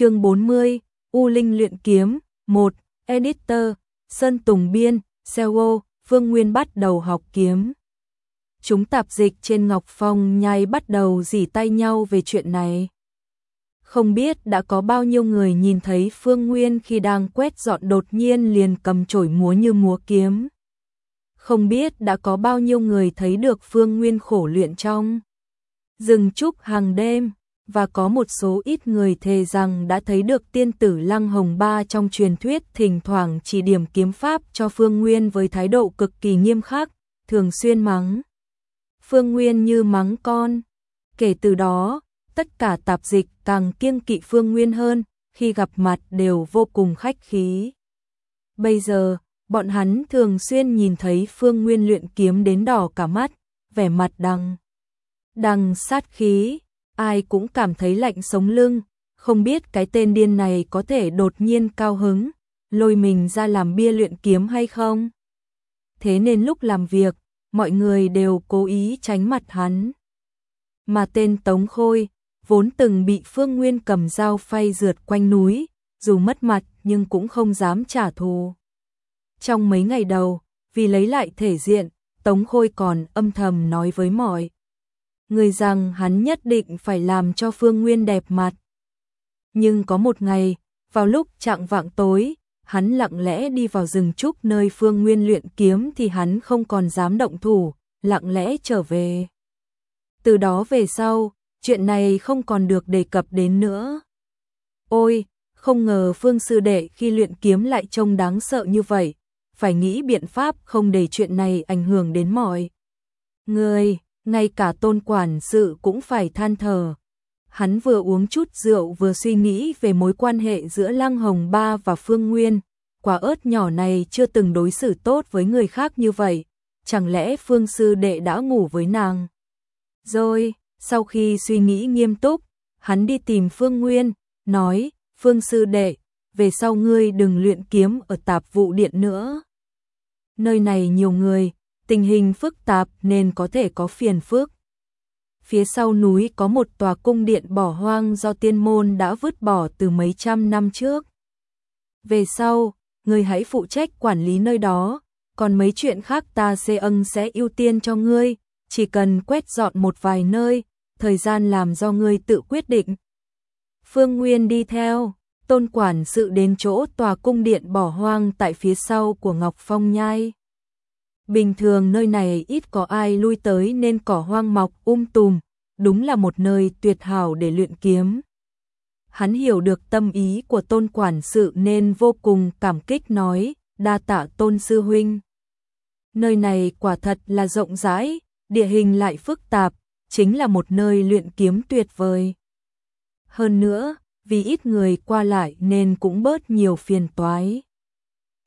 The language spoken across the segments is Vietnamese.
chương 40, U Linh luyện kiếm, 1, Editor, Sơn Tùng Biên, Seo, Phương Nguyên bắt đầu học kiếm. Chúng tạp dịch trên Ngọc Phong nhai bắt đầu dỉ tay nhau về chuyện này. Không biết đã có bao nhiêu người nhìn thấy Phương Nguyên khi đang quét dọn đột nhiên liền cầm chổi múa như múa kiếm. Không biết đã có bao nhiêu người thấy được Phương Nguyên khổ luyện trong rừng trúc hàng đêm và có một số ít người thề rằng đã thấy được tiên tử Lăng Hồng Ba trong truyền thuyết thỉnh thoảng chỉ điểm kiếm pháp cho Phương Nguyên với thái độ cực kỳ nghiêm khắc, thường xuyên mắng. Phương Nguyên như mắng con. Kể từ đó, tất cả tạp dịch càng kiêng kỵ Phương Nguyên hơn, khi gặp mặt đều vô cùng khách khí. Bây giờ, bọn hắn thường xuyên nhìn thấy Phương Nguyên luyện kiếm đến đỏ cả mắt, vẻ mặt đằng đằng sát khí, ai cũng cảm thấy lạnh sống lưng, không biết cái tên điên này có thể đột nhiên cao hứng, lôi mình ra làm bia luyện kiếm hay không. Thế nên lúc làm việc, mọi người đều cố ý tránh mặt hắn. Mà tên Tống Khôi, vốn từng bị Phương Nguyên cầm dao phay rượt quanh núi, dù mất mặt nhưng cũng không dám trả thù. Trong mấy ngày đầu, vì lấy lại thể diện, Tống Khôi còn âm thầm nói với mọi người rằng hắn nhất định phải làm cho Phương Nguyên đẹp mặt. Nhưng có một ngày, vào lúc trạng vạng tối, hắn lặng lẽ đi vào rừng trúc nơi Phương Nguyên luyện kiếm thì hắn không còn dám động thủ, lặng lẽ trở về. Từ đó về sau, chuyện này không còn được đề cập đến nữa. Ôi, không ngờ Phương Sư Đệ khi luyện kiếm lại trông đáng sợ như vậy, phải nghĩ biện pháp không để chuyện này ảnh hưởng đến mọi người ngay cả tôn quản sự cũng phải than thở. Hắn vừa uống chút rượu vừa suy nghĩ về mối quan hệ giữa Lăng Hồng Ba và Phương Nguyên. Quả ớt nhỏ này chưa từng đối xử tốt với người khác như vậy. Chẳng lẽ Phương Sư Đệ đã ngủ với nàng? Rồi, sau khi suy nghĩ nghiêm túc, hắn đi tìm Phương Nguyên, nói, Phương Sư Đệ, về sau ngươi đừng luyện kiếm ở tạp vụ điện nữa. Nơi này nhiều người, tình hình phức tạp nên có thể có phiền phức. Phía sau núi có một tòa cung điện bỏ hoang do tiên môn đã vứt bỏ từ mấy trăm năm trước. Về sau, ngươi hãy phụ trách quản lý nơi đó, còn mấy chuyện khác ta xê ân sẽ ưu tiên cho ngươi, chỉ cần quét dọn một vài nơi, thời gian làm do ngươi tự quyết định. Phương Nguyên đi theo, tôn quản sự đến chỗ tòa cung điện bỏ hoang tại phía sau của Ngọc Phong Nhai. Bình thường nơi này ít có ai lui tới nên cỏ hoang mọc um tùm, đúng là một nơi tuyệt hảo để luyện kiếm. Hắn hiểu được tâm ý của tôn quản sự nên vô cùng cảm kích nói, đa tạ tôn sư huynh. Nơi này quả thật là rộng rãi, địa hình lại phức tạp, chính là một nơi luyện kiếm tuyệt vời. Hơn nữa, vì ít người qua lại nên cũng bớt nhiều phiền toái.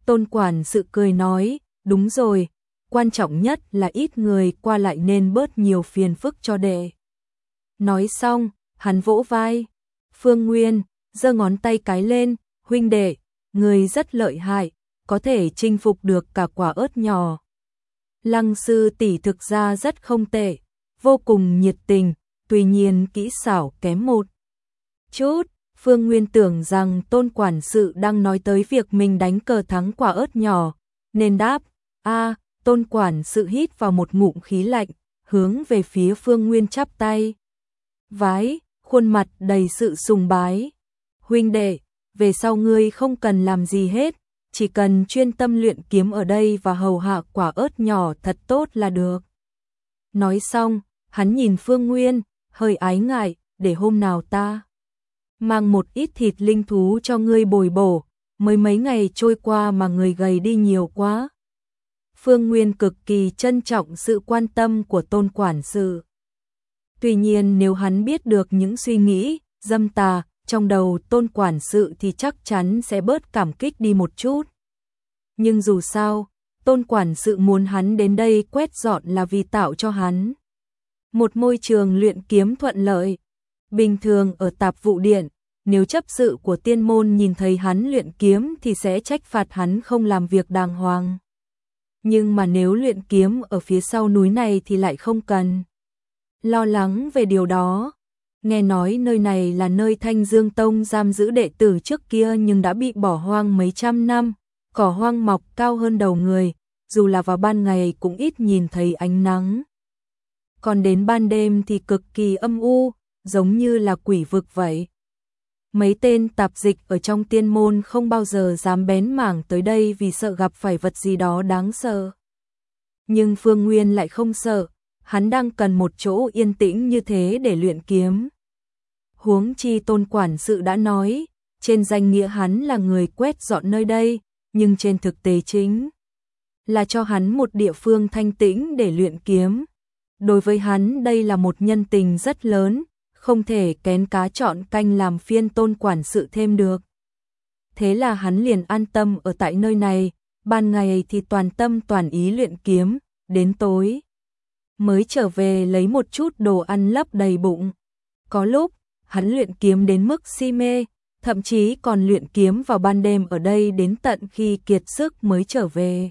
Tôn quản sự cười nói, đúng rồi, quan trọng nhất là ít người qua lại nên bớt nhiều phiền phức cho đệ. Nói xong, hắn vỗ vai, Phương Nguyên, giơ ngón tay cái lên, huynh đệ, người rất lợi hại, có thể chinh phục được cả quả ớt nhỏ. Lăng sư tỷ thực ra rất không tệ, vô cùng nhiệt tình, tuy nhiên kỹ xảo kém một chút. Phương Nguyên tưởng rằng tôn quản sự đang nói tới việc mình đánh cờ thắng quả ớt nhỏ, nên đáp, a tôn quản sự hít vào một ngụm khí lạnh, hướng về phía Phương Nguyên chắp tay. Vái, khuôn mặt đầy sự sùng bái. Huynh đệ, về sau ngươi không cần làm gì hết, chỉ cần chuyên tâm luyện kiếm ở đây và hầu hạ quả ớt nhỏ thật tốt là được. Nói xong, hắn nhìn Phương Nguyên, hơi ái ngại, để hôm nào ta mang một ít thịt linh thú cho ngươi bồi bổ, mới mấy ngày trôi qua mà người gầy đi nhiều quá. Phương Nguyên cực kỳ trân trọng sự quan tâm của tôn quản sự. Tuy nhiên nếu hắn biết được những suy nghĩ, dâm tà, trong đầu tôn quản sự thì chắc chắn sẽ bớt cảm kích đi một chút. Nhưng dù sao, tôn quản sự muốn hắn đến đây quét dọn là vì tạo cho hắn một môi trường luyện kiếm thuận lợi. Bình thường ở tạp vụ điện, nếu chấp sự của tiên môn nhìn thấy hắn luyện kiếm thì sẽ trách phạt hắn không làm việc đàng hoàng nhưng mà nếu luyện kiếm ở phía sau núi này thì lại không cần. Lo lắng về điều đó, Nghe nói nơi này là nơi Thanh Dương Tông giam giữ đệ tử trước kia nhưng đã bị bỏ hoang mấy trăm năm, cỏ hoang mọc cao hơn đầu người, dù là vào ban ngày cũng ít nhìn thấy ánh nắng. Còn đến ban đêm thì cực kỳ âm u, giống như là quỷ vực vậy. Mấy tên tạp dịch ở trong tiên môn không bao giờ dám bén mảng tới đây vì sợ gặp phải vật gì đó đáng sợ. Nhưng Phương Nguyên lại không sợ, hắn đang cần một chỗ yên tĩnh như thế để luyện kiếm. Huống chi tôn quản sự đã nói, trên danh nghĩa hắn là người quét dọn nơi đây, nhưng trên thực tế chính là cho hắn một địa phương thanh tĩnh để luyện kiếm. Đối với hắn đây là một nhân tình rất lớn, không thể kén cá chọn canh làm phiên tôn quản sự thêm được. Thế là hắn liền an tâm ở tại nơi này, ban ngày thì toàn tâm toàn ý luyện kiếm, đến tối mới trở về lấy một chút đồ ăn lấp đầy bụng. Có lúc, hắn luyện kiếm đến mức si mê, thậm chí còn luyện kiếm vào ban đêm ở đây đến tận khi kiệt sức mới trở về.